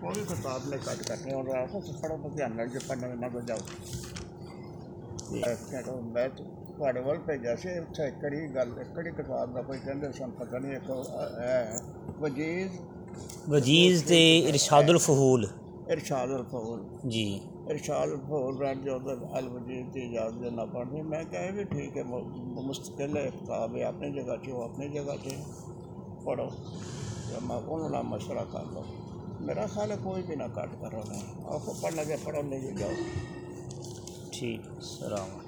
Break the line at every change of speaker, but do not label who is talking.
کوئی کتاب میں کٹ اور کہ پڑھنے نہ بجاؤ میں تو تھوڑے پہ جیسے ایکڑی گل ایکڑی کتاب کا کوئی کہندے سن پتہ نہیں ایک وجیز۔
وجیز تے ارشاد الفہول
ارشاد الفہول
جی۔
ارشاد الفہول جو دینا میں کہے بھی ٹھیک ہے مستقل کتاب ہے اپنی جگہ سے وہ جگہ پڑھو۔ میں کر لو میرا خیال ہے کوئی بھی نہ کاٹ کر رہا ہوں آپ کو پڑھنا چاہیے پڑھنے نہیں جاؤ۔
ٹھیک، السلام علیکم۔